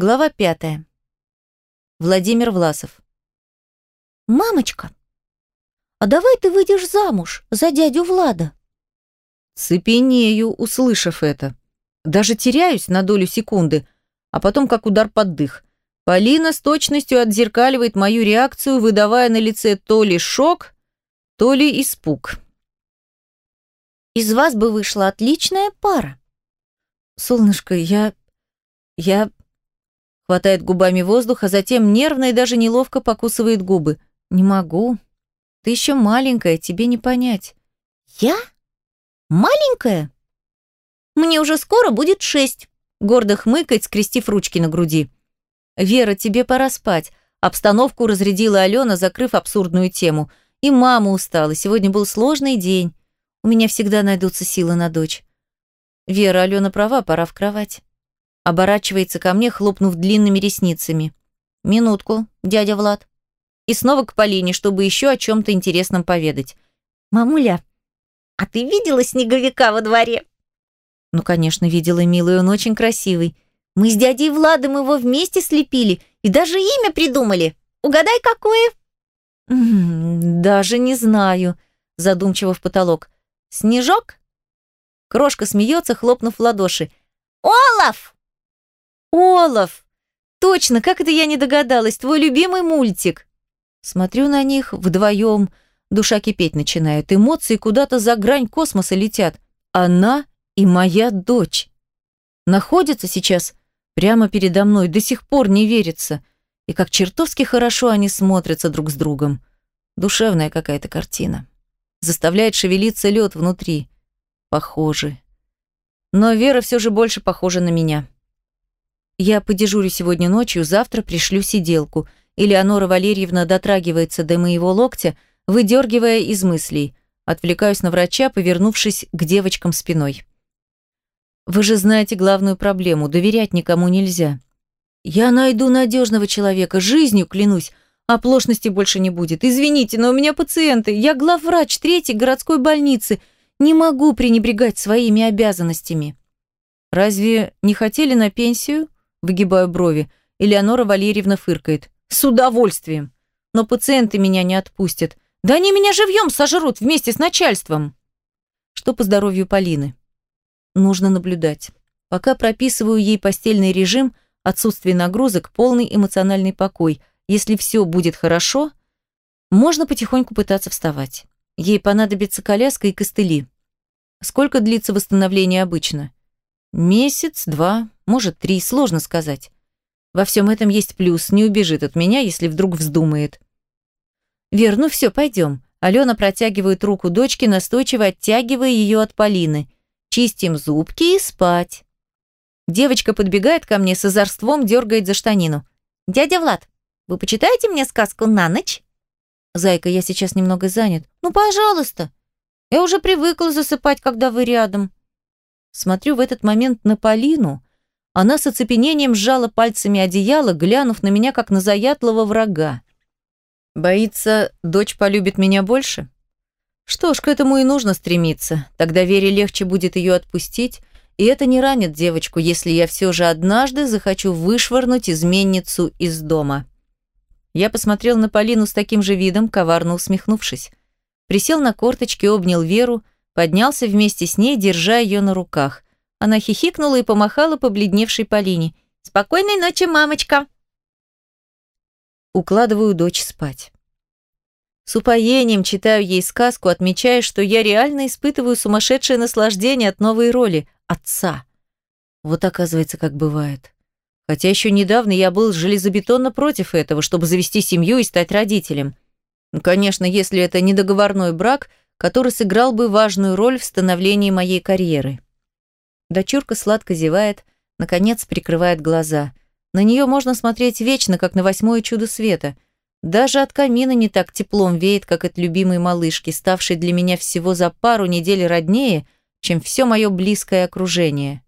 Глава пятая. Владимир Власов. «Мамочка, а давай ты выйдешь замуж за дядю Влада?» Цепенею, услышав это. Даже теряюсь на долю секунды, а потом как удар под дых. Полина с точностью отзеркаливает мою реакцию, выдавая на лице то ли шок, то ли испуг. «Из вас бы вышла отличная пара». «Солнышко, я... я...» Хватает губами воздух, а затем нервно и даже неловко покусывает губы. «Не могу. Ты еще маленькая, тебе не понять». «Я? Маленькая? Мне уже скоро будет шесть», гордо хмыкает, скрестив ручки на груди. «Вера, тебе пора спать». Обстановку разрядила Алена, закрыв абсурдную тему. И мама устала, сегодня был сложный день. У меня всегда найдутся силы на дочь. Вера, Алена права, пора в кровать. Оборачивается ко мне, хлопнув длинными ресницами. «Минутку, дядя Влад». И снова к Полине, чтобы еще о чем-то интересном поведать. «Мамуля, а ты видела снеговика во дворе?» «Ну, конечно, видела, милый, он очень красивый. Мы с дядей Владом его вместе слепили и даже имя придумали. Угадай, какое?» «Даже не знаю», задумчиво в потолок. «Снежок?» Крошка смеется, хлопнув в ладоши. «Олаф!» Олаф! Точно, как это я не догадалась, твой любимый мультик. Смотрю на них вдвоем, душа кипеть начинает, эмоции куда-то за грань космоса летят. Она и моя дочь. Находятся сейчас прямо передо мной, до сих пор не верится. И как чертовски хорошо они смотрятся друг с другом. Душевная какая-то картина. Заставляет шевелиться лед внутри. Похожи. Но Вера все же больше похожа на меня. Я подежурю сегодня ночью, завтра пришлю сиделку. Элеонора Валерьевна дотрагивается до моего локтя, выдергивая из мыслей. Отвлекаюсь на врача, повернувшись к девочкам спиной. Вы же знаете главную проблему – доверять никому нельзя. Я найду надежного человека, жизнью клянусь, оплошности больше не будет. Извините, но у меня пациенты, я главврач третьей городской больницы, не могу пренебрегать своими обязанностями. Разве не хотели на пенсию? Выгибаю брови. Элеонора Валерьевна фыркает. С удовольствием. Но пациенты меня не отпустят. Да они меня живьем сожрут вместе с начальством. Что по здоровью Полины? Нужно наблюдать. Пока прописываю ей постельный режим, отсутствие нагрузок, полный эмоциональный покой. Если все будет хорошо, можно потихоньку пытаться вставать. Ей понадобится коляска и костыли. Сколько длится восстановление обычно? Месяц, два, может, три, сложно сказать. Во всем этом есть плюс, не убежит от меня, если вдруг вздумает. Вер, ну все, пойдем. Алена протягивает руку дочке, настойчиво оттягивая ее от Полины. Чистим зубки и спать. Девочка подбегает ко мне с озорством, дергает за штанину. «Дядя Влад, вы почитаете мне сказку на ночь?» «Зайка, я сейчас немного занят». «Ну, пожалуйста. Я уже привыкла засыпать, когда вы рядом». Смотрю в этот момент на Полину. Она с оцепенением сжала пальцами одеяло, глянув на меня, как на заядлого врага. Боится, дочь полюбит меня больше? Что ж, к этому и нужно стремиться. Тогда Вере легче будет ее отпустить, и это не ранит девочку, если я все же однажды захочу вышвырнуть изменницу из дома. Я посмотрел на Полину с таким же видом, коварно усмехнувшись. Присел на корточки, обнял Веру, Поднялся вместе с ней, держа ее на руках. Она хихикнула и помахала побледневшей Полине. «Спокойной ночи, мамочка!» Укладываю дочь спать. С упоением читаю ей сказку, отмечая, что я реально испытываю сумасшедшее наслаждение от новой роли – отца. Вот оказывается, как бывает. Хотя еще недавно я был железобетонно против этого, чтобы завести семью и стать родителем. Ну, конечно, если это не договорной брак – который сыграл бы важную роль в становлении моей карьеры. Дочурка сладко зевает, наконец прикрывает глаза. На нее можно смотреть вечно, как на восьмое чудо света. Даже от камина не так теплом веет, как от любимой малышки, ставшей для меня всего за пару недель роднее, чем все мое близкое окружение.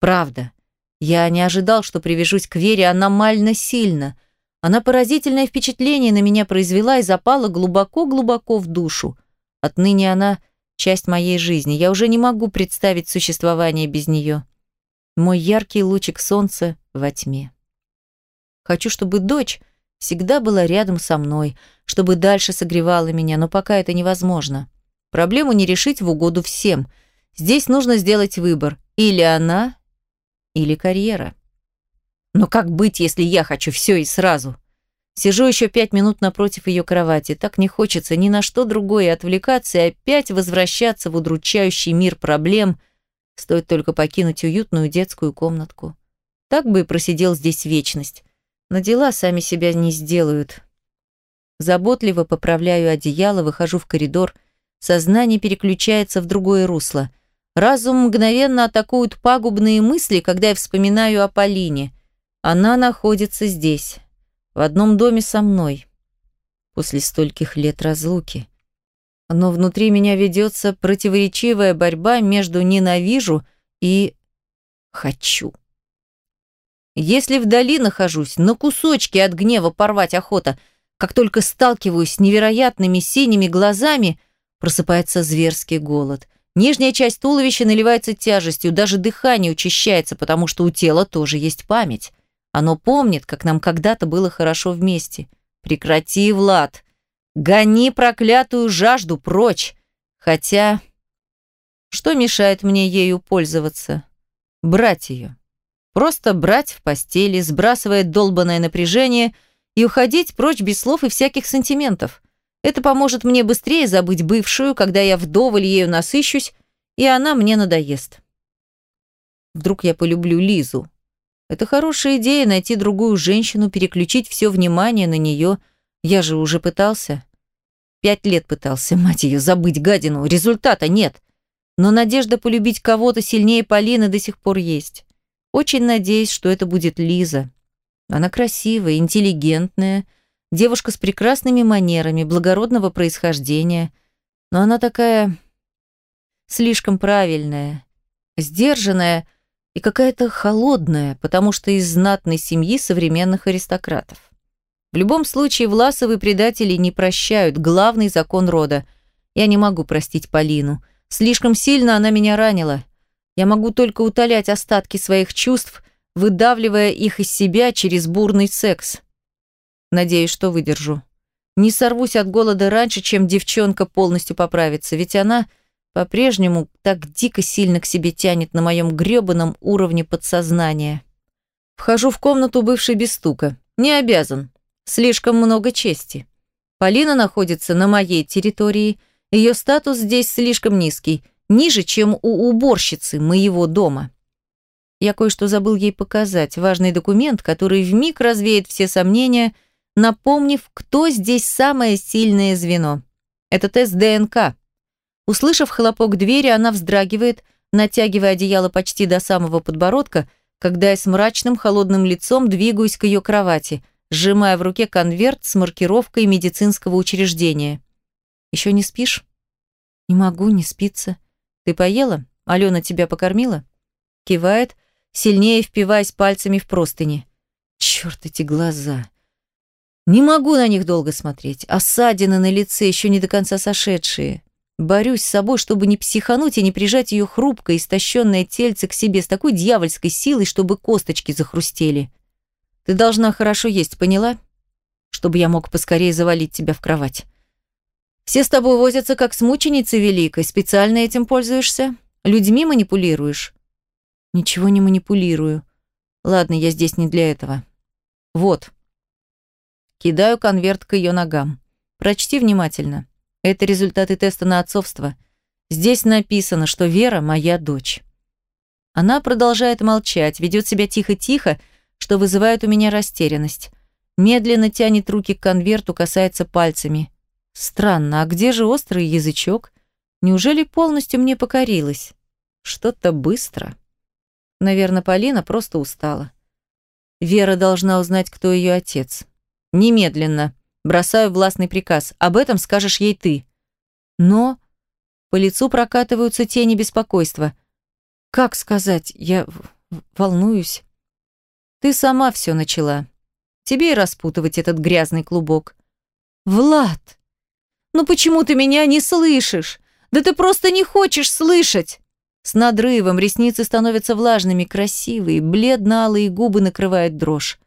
Правда. Я не ожидал, что привяжусь к Вере аномально сильно. Она поразительное впечатление на меня произвела и запала глубоко-глубоко в душу. Отныне она – часть моей жизни. Я уже не могу представить существование без нее. Мой яркий лучик солнца во тьме. Хочу, чтобы дочь всегда была рядом со мной, чтобы дальше согревала меня, но пока это невозможно. Проблему не решить в угоду всем. Здесь нужно сделать выбор. Или она, или карьера. Но как быть, если я хочу все и сразу? Сижу еще пять минут напротив ее кровати. Так не хочется ни на что другое отвлекаться и опять возвращаться в удручающий мир проблем. Стоит только покинуть уютную детскую комнатку. Так бы и просидел здесь вечность. Но дела сами себя не сделают. Заботливо поправляю одеяло, выхожу в коридор. Сознание переключается в другое русло. Разум мгновенно атакуют пагубные мысли, когда я вспоминаю о Полине. Она находится здесь, в одном доме со мной, после стольких лет разлуки. Но внутри меня ведется противоречивая борьба между «ненавижу» и «хочу». Если вдали нахожусь, на кусочки от гнева порвать охота, как только сталкиваюсь с невероятными синими глазами, просыпается зверский голод. Нижняя часть туловища наливается тяжестью, даже дыхание учащается, потому что у тела тоже есть память. Оно помнит, как нам когда-то было хорошо вместе. Прекрати, Влад. Гони проклятую жажду прочь. Хотя... Что мешает мне ею пользоваться? Брать ее. Просто брать в постели, сбрасывая долбанное напряжение и уходить прочь без слов и всяких сантиментов. Это поможет мне быстрее забыть бывшую, когда я вдоволь ею насыщусь, и она мне надоест. Вдруг я полюблю Лизу. Это хорошая идея найти другую женщину, переключить все внимание на нее. Я же уже пытался. Пять лет пытался, мать ее, забыть гадину. Результата нет. Но надежда полюбить кого-то сильнее Полины до сих пор есть. Очень надеюсь, что это будет Лиза. Она красивая, интеллигентная, девушка с прекрасными манерами, благородного происхождения. Но она такая слишком правильная, сдержанная и какая-то холодная, потому что из знатной семьи современных аристократов. В любом случае, Власовы предатели не прощают, главный закон рода. Я не могу простить Полину. Слишком сильно она меня ранила. Я могу только утолять остатки своих чувств, выдавливая их из себя через бурный секс. Надеюсь, что выдержу. Не сорвусь от голода раньше, чем девчонка полностью поправится, ведь она по-прежнему так дико сильно к себе тянет на моем грёбаном уровне подсознания. Вхожу в комнату бывшей без стука. Не обязан. Слишком много чести. Полина находится на моей территории, ее статус здесь слишком низкий – ниже, чем у уборщицы моего дома. Я кое-что забыл ей показать, важный документ, который вмиг развеет все сомнения, напомнив, кто здесь самое сильное звено. Это тест ДНК. Услышав хлопок двери, она вздрагивает, натягивая одеяло почти до самого подбородка, когда я с мрачным холодным лицом двигаюсь к ее кровати, сжимая в руке конверт с маркировкой медицинского учреждения. «Еще не спишь?» «Не могу, не спится», «Ты поела? Алена тебя покормила?» Кивает, сильнее впиваясь пальцами в простыни. Черт эти глаза! Не могу на них долго смотреть. Осадины на лице, еще не до конца сошедшие. Борюсь с собой, чтобы не психануть и не прижать ее хрупкое, истощенное тельце к себе с такой дьявольской силой, чтобы косточки захрустели. Ты должна хорошо есть, поняла? Чтобы я мог поскорее завалить тебя в кровать. Все с тобой возятся как с мученицей великой, специально этим пользуешься? Людьми манипулируешь? Ничего не манипулирую. Ладно, я здесь не для этого. Вот. Кидаю конверт к ее ногам. Прочти внимательно. Это результаты теста на отцовство. Здесь написано, что Вера моя дочь. Она продолжает молчать, ведет себя тихо-тихо, что вызывает у меня растерянность. Медленно тянет руки к конверту, касается пальцами. Странно, а где же острый язычок? Неужели полностью мне покорилась? Что-то быстро. Наверное, Полина просто устала. Вера должна узнать, кто ее отец. Немедленно. Бросаю властный приказ. Об этом скажешь ей ты. Но по лицу прокатываются тени беспокойства. Как сказать? Я волнуюсь. Ты сама все начала. Тебе и распутывать этот грязный клубок. Влад! «Ну почему ты меня не слышишь? Да ты просто не хочешь слышать!» С надрывом ресницы становятся влажными, красивые, бледно-алые губы накрывают дрожь.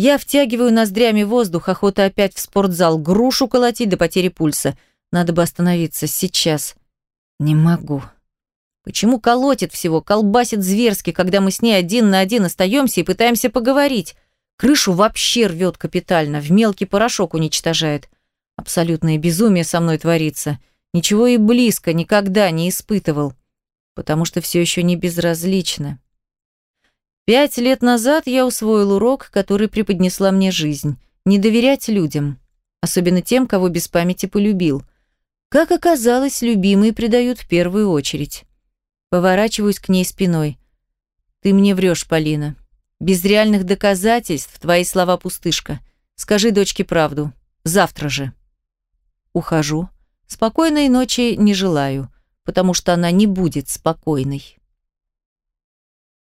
Я втягиваю ноздрями воздух, охота опять в спортзал, грушу колотить до потери пульса. Надо бы остановиться сейчас. Не могу. Почему колотит всего, колбасит зверски, когда мы с ней один на один остаемся и пытаемся поговорить? Крышу вообще рвет капитально, в мелкий порошок уничтожает. Абсолютное безумие со мной творится. Ничего и близко никогда не испытывал. Потому что все еще не безразлично. Пять лет назад я усвоил урок, который преподнесла мне жизнь. Не доверять людям. Особенно тем, кого без памяти полюбил. Как оказалось, любимые предают в первую очередь. Поворачиваюсь к ней спиной. «Ты мне врешь, Полина. Без реальных доказательств твои слова пустышка. Скажи дочке правду. Завтра же». Ухожу. Спокойной ночи не желаю, потому что она не будет спокойной.